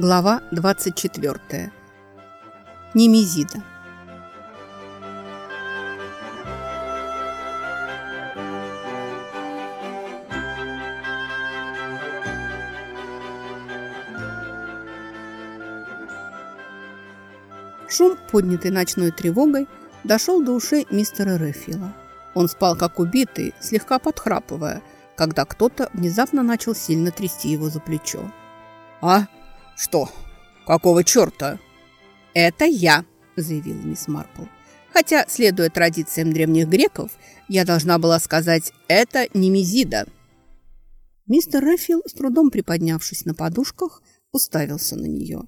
Глава 24. Немезида. Шум, поднятый ночной тревогой, дошел до ушей мистера Рефила. Он спал как убитый, слегка подхрапывая, когда кто-то внезапно начал сильно трясти его за плечо. «А? Что? Какого черта?» «Это я», – заявила мисс Марпл. «Хотя, следуя традициям древних греков, я должна была сказать «это Немезида». Мистер Рефил, с трудом приподнявшись на подушках, уставился на нее.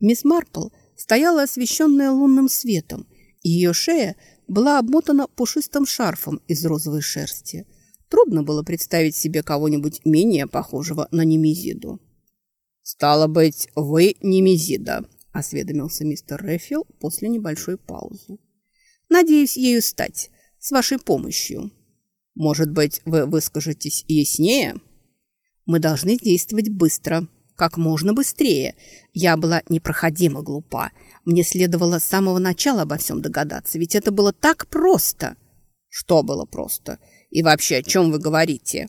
Мисс Марпл стояла освещенная лунным светом, и ее шея была обмотана пушистым шарфом из розовой шерсти – Трудно было представить себе кого-нибудь менее похожего на Немезиду. «Стало быть, вы Немезида», – осведомился мистер Рэфил после небольшой паузы. «Надеюсь ею стать, с вашей помощью. Может быть, вы выскажетесь яснее?» «Мы должны действовать быстро, как можно быстрее. Я была непроходимо глупа. Мне следовало с самого начала обо всем догадаться, ведь это было так просто». «Что было просто?» И вообще, о чем вы говорите?»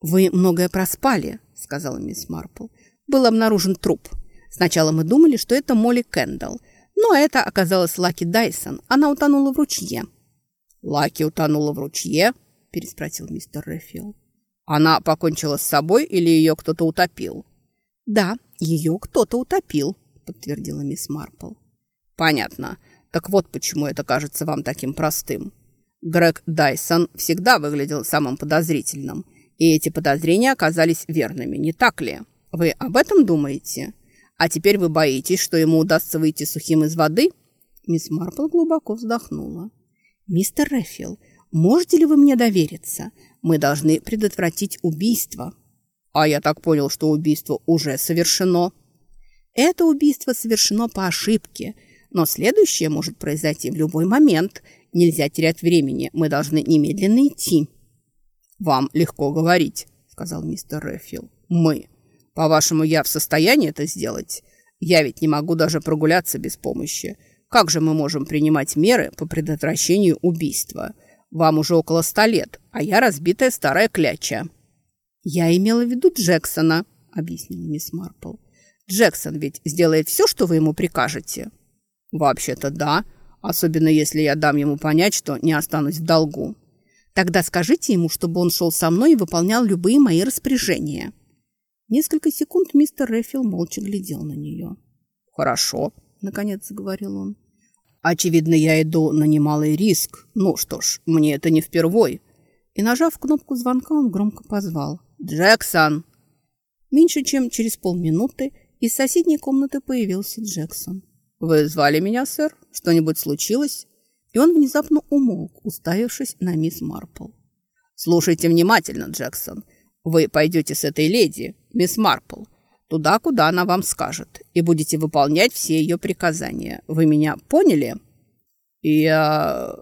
«Вы многое проспали», — сказала мисс Марпл. «Был обнаружен труп. Сначала мы думали, что это Молли Кэндалл, но это оказалась Лаки Дайсон. Она утонула в ручье». «Лаки утонула в ручье?» – переспросил мистер Рэфилл. «Она покончила с собой или ее кто-то утопил?» «Да, ее кто-то утопил», – подтвердила мисс Марпл. «Понятно. Так вот почему это кажется вам таким простым. Грег Дайсон всегда выглядел самым подозрительным, и эти подозрения оказались верными, не так ли? Вы об этом думаете? А теперь вы боитесь, что ему удастся выйти сухим из воды?» Мисс Марпл глубоко вздохнула. «Мистер Рэффилл, можете ли вы мне довериться? Мы должны предотвратить убийство». «А я так понял, что убийство уже совершено». «Это убийство совершено по ошибке, но следующее может произойти в любой момент – Нельзя терять времени. Мы должны немедленно идти». «Вам легко говорить», — сказал мистер Рэфил. «Мы. По-вашему, я в состоянии это сделать? Я ведь не могу даже прогуляться без помощи. Как же мы можем принимать меры по предотвращению убийства? Вам уже около ста лет, а я разбитая старая кляча». «Я имела в виду Джексона», — объяснила мисс Марпл. «Джексон ведь сделает все, что вы ему прикажете». «Вообще-то да», Особенно, если я дам ему понять, что не останусь в долгу. Тогда скажите ему, чтобы он шел со мной и выполнял любые мои распоряжения». Несколько секунд мистер Рэфил молча глядел на нее. «Хорошо», — наконец заговорил он. «Очевидно, я иду на немалый риск. Ну что ж, мне это не впервой». И, нажав кнопку звонка, он громко позвал. «Джексон!» Меньше чем через полминуты из соседней комнаты появился Джексон. «Вы звали меня, сэр? Что-нибудь случилось?» И он внезапно умолк, уставившись на мисс Марпл. «Слушайте внимательно, Джексон. Вы пойдете с этой леди, мисс Марпл, туда, куда она вам скажет, и будете выполнять все ее приказания. Вы меня поняли?» «Я...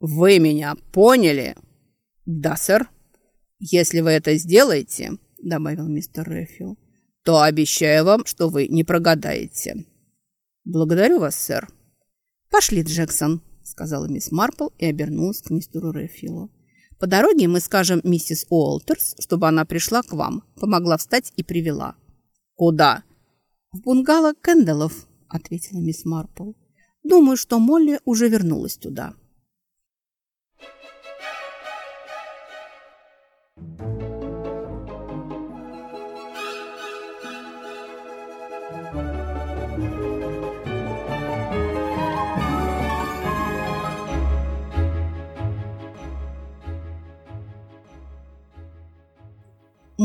Вы меня поняли?» «Да, сэр. Если вы это сделаете, — добавил мистер Рэфил, — то обещаю вам, что вы не прогадаете». «Благодарю вас, сэр». «Пошли, Джексон», — сказала мисс Марпл и обернулась к мистеру Рэфилу. «По дороге мы скажем миссис Уолтерс, чтобы она пришла к вам, помогла встать и привела». «Куда?» «В бунгало Кэнделов», — ответила мисс Марпл. «Думаю, что Молли уже вернулась туда».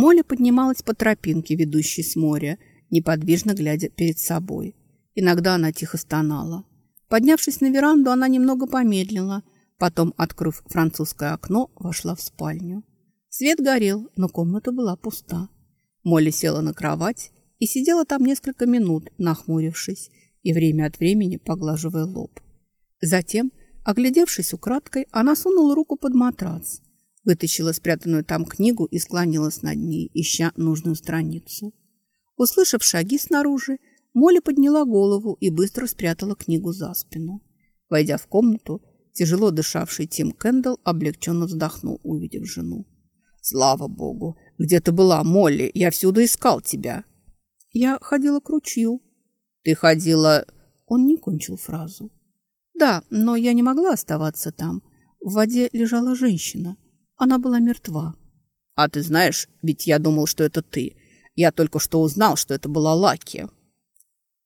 Молли поднималась по тропинке, ведущей с моря, неподвижно глядя перед собой. Иногда она тихо стонала. Поднявшись на веранду, она немного помедлила, потом, открыв французское окно, вошла в спальню. Свет горел, но комната была пуста. Молли села на кровать и сидела там несколько минут, нахмурившись и время от времени поглаживая лоб. Затем, оглядевшись украдкой, она сунула руку под матрас – Вытащила спрятанную там книгу и склонилась над ней, ища нужную страницу. Услышав шаги снаружи, Молли подняла голову и быстро спрятала книгу за спину. Войдя в комнату, тяжело дышавший Тим Кэндалл облегченно вздохнул, увидев жену. «Слава богу! Где ты была, Молли? Я всюду искал тебя!» «Я ходила к ручью». «Ты ходила...» Он не кончил фразу. «Да, но я не могла оставаться там. В воде лежала женщина. Она была мертва». «А ты знаешь, ведь я думал, что это ты. Я только что узнал, что это была Лаки».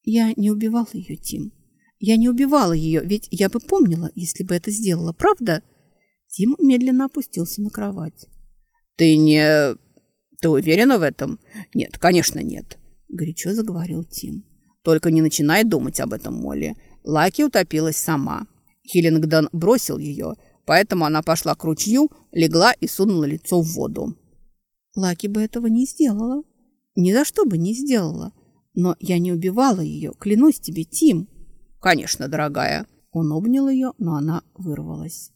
«Я не убивал ее, Тим. Я не убивала ее, ведь я бы помнила, если бы это сделала, правда?» Тим медленно опустился на кровать. «Ты не... Ты уверена в этом?» «Нет, конечно, нет», — горячо заговорил Тим. «Только не начинай думать об этом, Молли. Лаки утопилась сама. Хиллингдон бросил ее, поэтому она пошла к ручью, легла и сунула лицо в воду». «Лаки бы этого не сделала. Ни за что бы не сделала. Но я не убивала ее, клянусь тебе, Тим. Конечно, дорогая. Он обнял ее, но она вырвалась.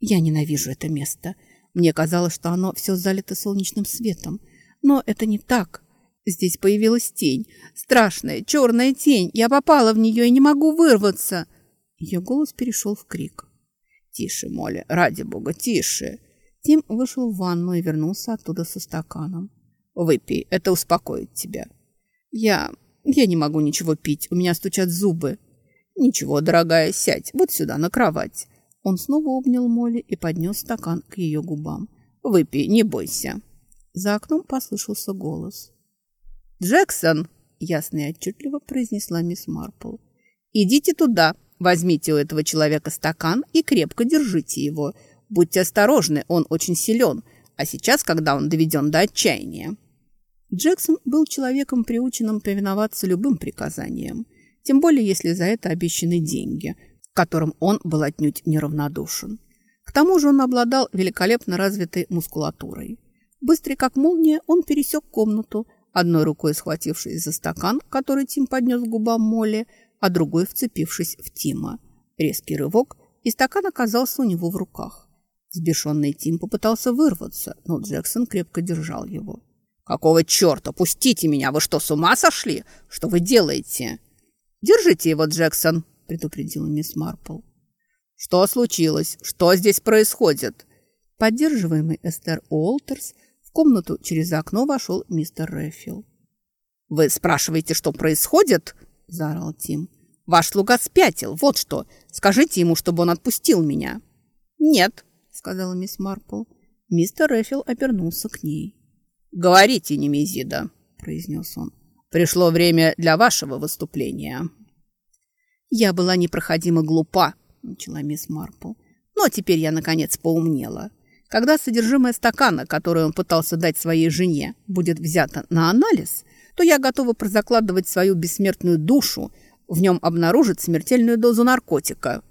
Я ненавижу это место. Мне казалось, что оно все залито солнечным светом. Но это не так. Здесь появилась тень. Страшная, черная тень. Я попала в нее и не могу вырваться. Ее голос перешел в крик. «Тише, Молли, ради бога, тише!» Тим вышел в ванну и вернулся оттуда со стаканом. «Выпей, это успокоит тебя». «Я... я не могу ничего пить, у меня стучат зубы». «Ничего, дорогая, сядь вот сюда, на кровать». Он снова обнял Молли и поднес стакан к ее губам. «Выпей, не бойся». За окном послышался голос. «Джексон!» — ясно и отчетливо произнесла мисс Марпл. «Идите туда, возьмите у этого человека стакан и крепко держите его. Будьте осторожны, он очень силен, а сейчас, когда он доведен до отчаяния». Джексон был человеком, приученным повиноваться любым приказаниям, тем более если за это обещаны деньги, которым он был отнюдь неравнодушен. К тому же он обладал великолепно развитой мускулатурой. Быстрый как молния, он пересек комнату, одной рукой схватившись за стакан, который Тим поднес к губам Молли, а другой вцепившись в Тима. Резкий рывок, и стакан оказался у него в руках. Сбешенный Тим попытался вырваться, но Джексон крепко держал его. «Какого черта? Пустите меня! Вы что, с ума сошли? Что вы делаете?» «Держите его, Джексон!» – предупредила мисс Марпл. «Что случилось? Что здесь происходит?» Поддерживаемый Эстер Уолтерс в комнату через окно вошел мистер Рэффил. «Вы спрашиваете, что происходит?» – заорал Тим. «Ваш слуга спятил, вот что. Скажите ему, чтобы он отпустил меня». «Нет», – сказала мисс Марпл. Мистер Рэффил обернулся к ней. «Говорите, Немезида», – произнес он. «Пришло время для вашего выступления». «Я была непроходимо глупа», – начала мисс Марпл. «Но теперь я, наконец, поумнела. Когда содержимое стакана, который он пытался дать своей жене, будет взято на анализ, то я готова прозакладывать свою бессмертную душу, в нем обнаружить смертельную дозу наркотика.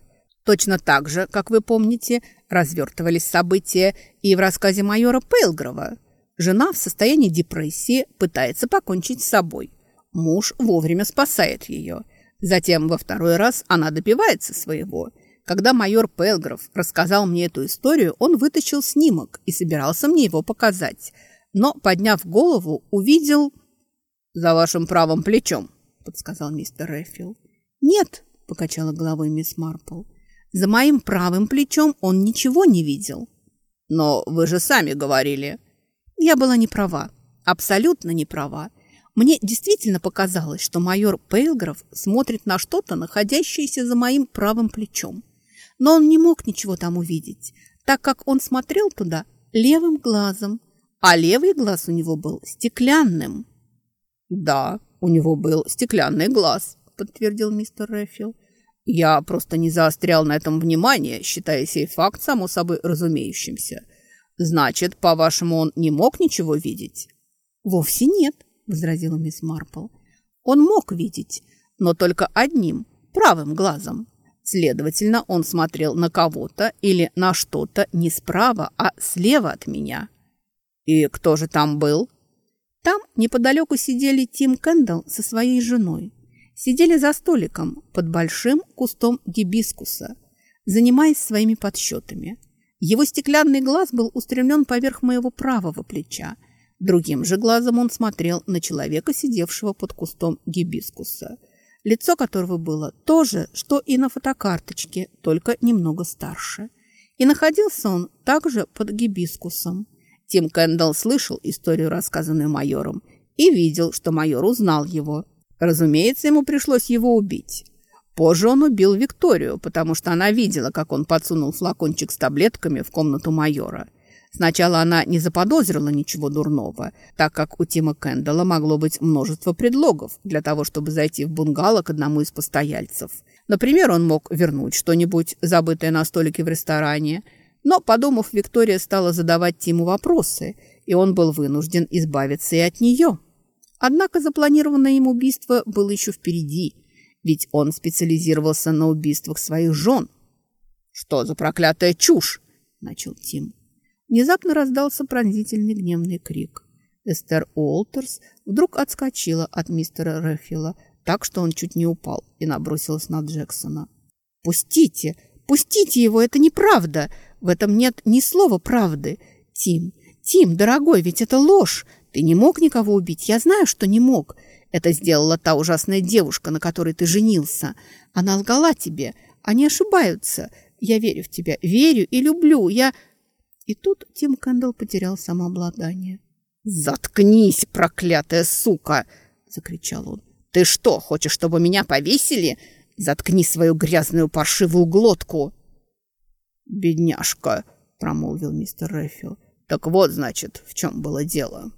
Точно так же, как вы помните, развертывались события и в рассказе майора Пейлгрова – Жена в состоянии депрессии пытается покончить с собой. Муж вовремя спасает ее. Затем во второй раз она добивается своего. Когда майор Пелгров рассказал мне эту историю, он вытащил снимок и собирался мне его показать. Но, подняв голову, увидел... «За вашим правым плечом», — подсказал мистер Рэффилл. «Нет», — покачала головой мисс Марпл. «За моим правым плечом он ничего не видел». «Но вы же сами говорили», я была не права, абсолютно не права. Мне действительно показалось, что майор Пейлгров смотрит на что-то, находящееся за моим правым плечом. Но он не мог ничего там увидеть, так как он смотрел туда левым глазом, а левый глаз у него был стеклянным. «Да, у него был стеклянный глаз», — подтвердил мистер Рэффилл. «Я просто не заострял на этом внимание, считая сей факт само собой разумеющимся. Значит, по-вашему, он не мог ничего видеть? Вовсе нет, возразила мисс Марпл. Он мог видеть, но только одним, правым глазом. Следовательно, он смотрел на кого-то или на что-то не справа, а слева от меня. И кто же там был? Там неподалеку сидели Тим Кэндалл со своей женой. Сидели за столиком под большим кустом гибискуса, занимаясь своими подсчетами – его стеклянный глаз был устремлен поверх моего правого плеча. Другим же глазом он смотрел на человека, сидевшего под кустом гибискуса, лицо которого было то же, что и на фотокарточке, только немного старше. И находился он также под гибискусом. Тим Кэндалл слышал историю, рассказанную майором, и видел, что майор узнал его. Разумеется, ему пришлось его убить. Позже он убил Викторию, потому что она видела, как он подсунул флакончик с таблетками в комнату майора – Сначала она не заподозрила ничего дурного, так как у Тима Кэндалла могло быть множество предлогов для того, чтобы зайти в бунгало к одному из постояльцев. Например, он мог вернуть что-нибудь, забытое на столике в ресторане. Но, подумав, Виктория стала задавать Тиму вопросы, и он был вынужден избавиться и от нее. Однако запланированное им убийство было еще впереди, ведь он специализировался на убийствах своих жен. «Что за проклятая чушь?» – начал Тим. Внезапно раздался пронзительный гневный крик. Эстер Уолтерс вдруг отскочила от мистера Рэффила так, что он чуть не упал и набросилась на Джексона. «Пустите! Пустите его! Это неправда! В этом нет ни слова правды! Тим, Тим, дорогой, ведь это ложь! Ты не мог никого убить! Я знаю, что не мог! Это сделала та ужасная девушка, на которой ты женился! Она лгала тебе! Они ошибаются! Я верю в тебя, верю и люблю! Я...» И тут Тим Кэндалл потерял самообладание. «Заткнись, проклятая сука!» – закричал он. «Ты что, хочешь, чтобы меня повесили? Заткни свою грязную паршивую глотку!» «Бедняжка!» – промолвил мистер Рэффил. «Так вот, значит, в чем было дело».